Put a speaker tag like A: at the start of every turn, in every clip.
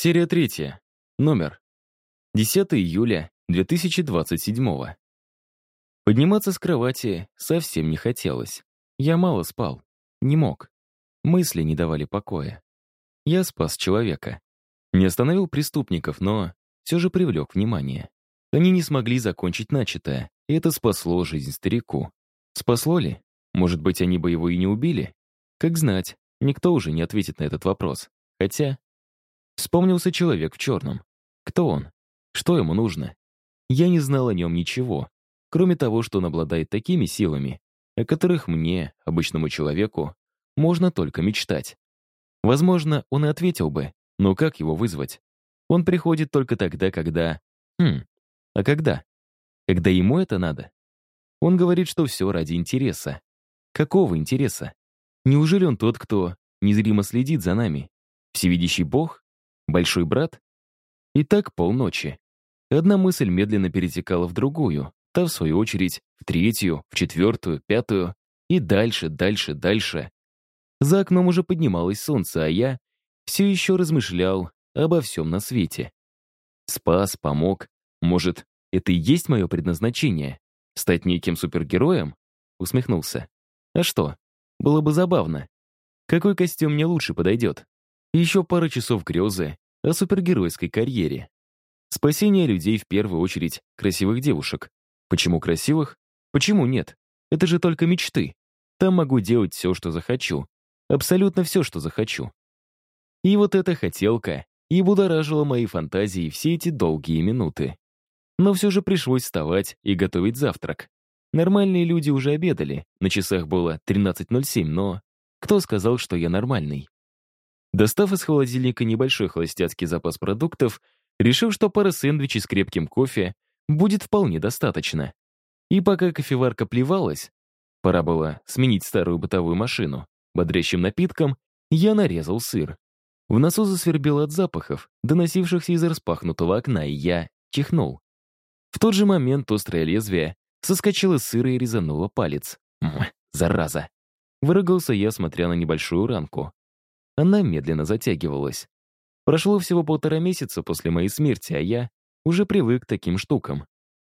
A: Серия третья. Номер. 10 июля 2027 Подниматься с кровати совсем не хотелось. Я мало спал. Не мог. Мысли не давали покоя. Я спас человека. Не остановил преступников, но все же привлек внимание. Они не смогли закончить начатое, и это спасло жизнь старику. Спасло ли? Может быть, они бы его и не убили? Как знать, никто уже не ответит на этот вопрос. Хотя... Вспомнился человек в черном. Кто он? Что ему нужно? Я не знал о нем ничего, кроме того, что он обладает такими силами, о которых мне, обычному человеку, можно только мечтать. Возможно, он и ответил бы, но как его вызвать? Он приходит только тогда, когда... Хм, а когда? Когда ему это надо? Он говорит, что все ради интереса. Какого интереса? Неужели он тот, кто незримо следит за нами? Всевидящий Бог? Большой брат? И так полночи. Одна мысль медленно перетекала в другую, та, в свою очередь, в третью, в четвертую, пятую и дальше, дальше, дальше. За окном уже поднималось солнце, а я все еще размышлял обо всем на свете. Спас, помог. Может, это и есть мое предназначение? Стать неким супергероем? Усмехнулся. А что? Было бы забавно. Какой костюм мне лучше подойдет? Еще пара часов грезы о супергеройской карьере. Спасение людей в первую очередь красивых девушек. Почему красивых? Почему нет? Это же только мечты. Там могу делать все, что захочу. Абсолютно все, что захочу. И вот эта хотелка и будоражила мои фантазии все эти долгие минуты. Но все же пришлось вставать и готовить завтрак. Нормальные люди уже обедали, на часах было 13.07, но кто сказал, что я нормальный? Достав из холодильника небольшой холостяцкий запас продуктов, решил, что пара сэндвичей с крепким кофе будет вполне достаточно. И пока кофеварка плевалась, пора было сменить старую бытовую машину, бодрящим напитком я нарезал сыр. В носу засвербело от запахов, доносившихся из распахнутого окна, и я чихнул. В тот же момент острое лезвие соскочило с сыра и резануло палец. Зараза! Выругался я, смотря на небольшую ранку. Она медленно затягивалась. Прошло всего полтора месяца после моей смерти, а я уже привык к таким штукам.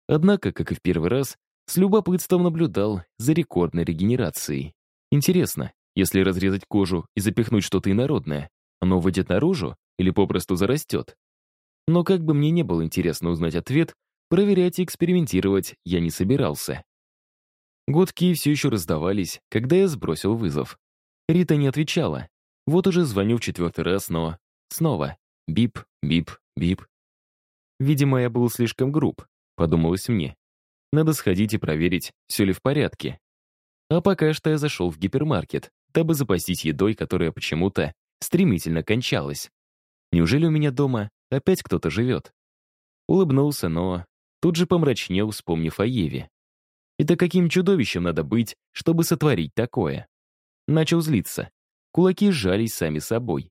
A: Однако, как и в первый раз, с любопытством наблюдал за рекордной регенерацией. Интересно, если разрезать кожу и запихнуть что-то инородное, оно выйдет наружу или попросту зарастет? Но как бы мне не было интересно узнать ответ, проверять и экспериментировать я не собирался. Гудки все еще раздавались, когда я сбросил вызов. Рита не отвечала. Вот уже звоню в четвертый раз, но... Снова. Бип, бип, бип. Видимо, я был слишком груб, подумалось мне. Надо сходить и проверить, все ли в порядке. А пока что я зашел в гипермаркет, дабы запастись едой, которая почему-то стремительно кончалась. Неужели у меня дома опять кто-то живет? Улыбнулся, но тут же помрачнел, вспомнив о Еве. Это каким чудовищем надо быть, чтобы сотворить такое? Начал злиться. Кулаки сжались сами собой.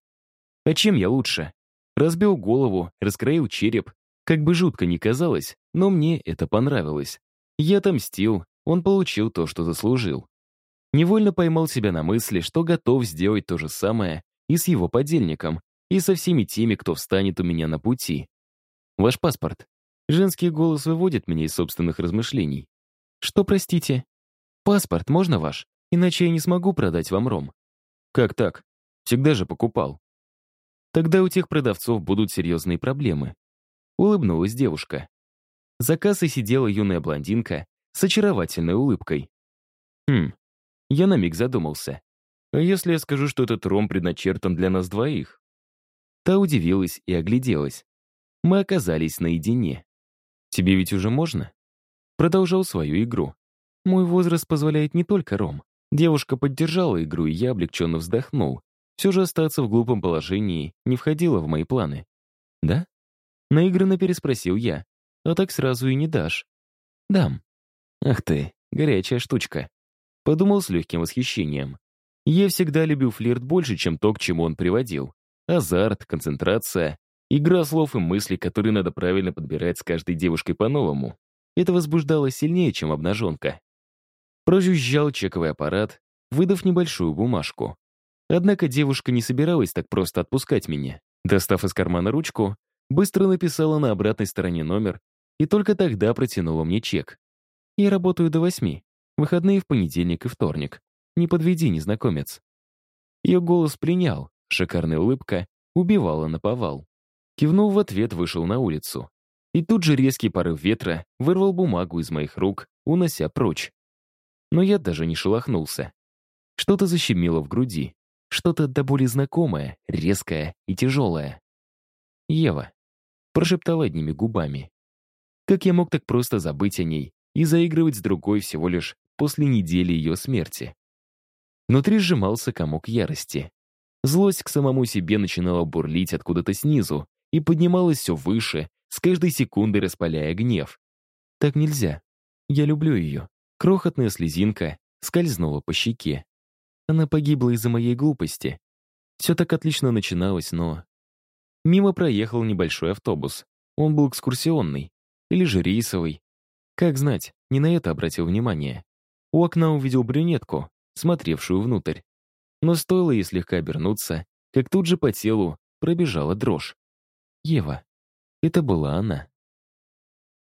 A: А чем я лучше? Разбил голову, раскроил череп. Как бы жутко ни казалось, но мне это понравилось. Я отомстил, он получил то, что заслужил. Невольно поймал себя на мысли, что готов сделать то же самое и с его подельником, и со всеми теми, кто встанет у меня на пути. Ваш паспорт. Женский голос выводит меня из собственных размышлений. Что, простите? Паспорт можно ваш? Иначе я не смогу продать вам ром. Как так? Всегда же покупал. Тогда у тех продавцов будут серьезные проблемы. Улыбнулась девушка. За кассой сидела юная блондинка с очаровательной улыбкой. Хм, я на миг задумался. А если я скажу, что этот ром предначертан для нас двоих? Та удивилась и огляделась. Мы оказались наедине. Тебе ведь уже можно? Продолжал свою игру. Мой возраст позволяет не только ром. Девушка поддержала игру, и я облегченно вздохнул. Все же остаться в глупом положении не входило в мои планы. «Да?» Наигранно переспросил я. «А так сразу и не дашь». «Дам». «Ах ты, горячая штучка». Подумал с легким восхищением. Я всегда любил флирт больше, чем то, к чему он приводил. Азарт, концентрация, игра слов и мыслей, которые надо правильно подбирать с каждой девушкой по-новому. Это возбуждало сильнее, чем обнаженка. Прожужжал чековый аппарат, выдав небольшую бумажку. Однако девушка не собиралась так просто отпускать меня. Достав из кармана ручку, быстро написала на обратной стороне номер и только тогда протянула мне чек. «Я работаю до восьми. Выходные в понедельник и вторник. Не подведи, незнакомец». Ее голос принял, шикарная улыбка убивала на повал. Кивнув в ответ, вышел на улицу. И тут же резкий порыв ветра вырвал бумагу из моих рук, унося прочь. Но я даже не шелохнулся. Что-то защемило в груди. Что-то до боли знакомое, резкое и тяжелое. «Ева», — прошептал одними губами. Как я мог так просто забыть о ней и заигрывать с другой всего лишь после недели ее смерти? Внутри сжимался комок ярости. Злость к самому себе начинала бурлить откуда-то снизу и поднималась все выше, с каждой секундой распаляя гнев. Так нельзя. Я люблю ее. Крохотная слезинка скользнула по щеке. Она погибла из-за моей глупости. Все так отлично начиналось, но... Мимо проехал небольшой автобус. Он был экскурсионный. Или же рейсовый. Как знать, не на это обратил внимание. У окна увидел брюнетку, смотревшую внутрь. Но стоило ей слегка обернуться, как тут же по телу пробежала дрожь. Ева. Это была она.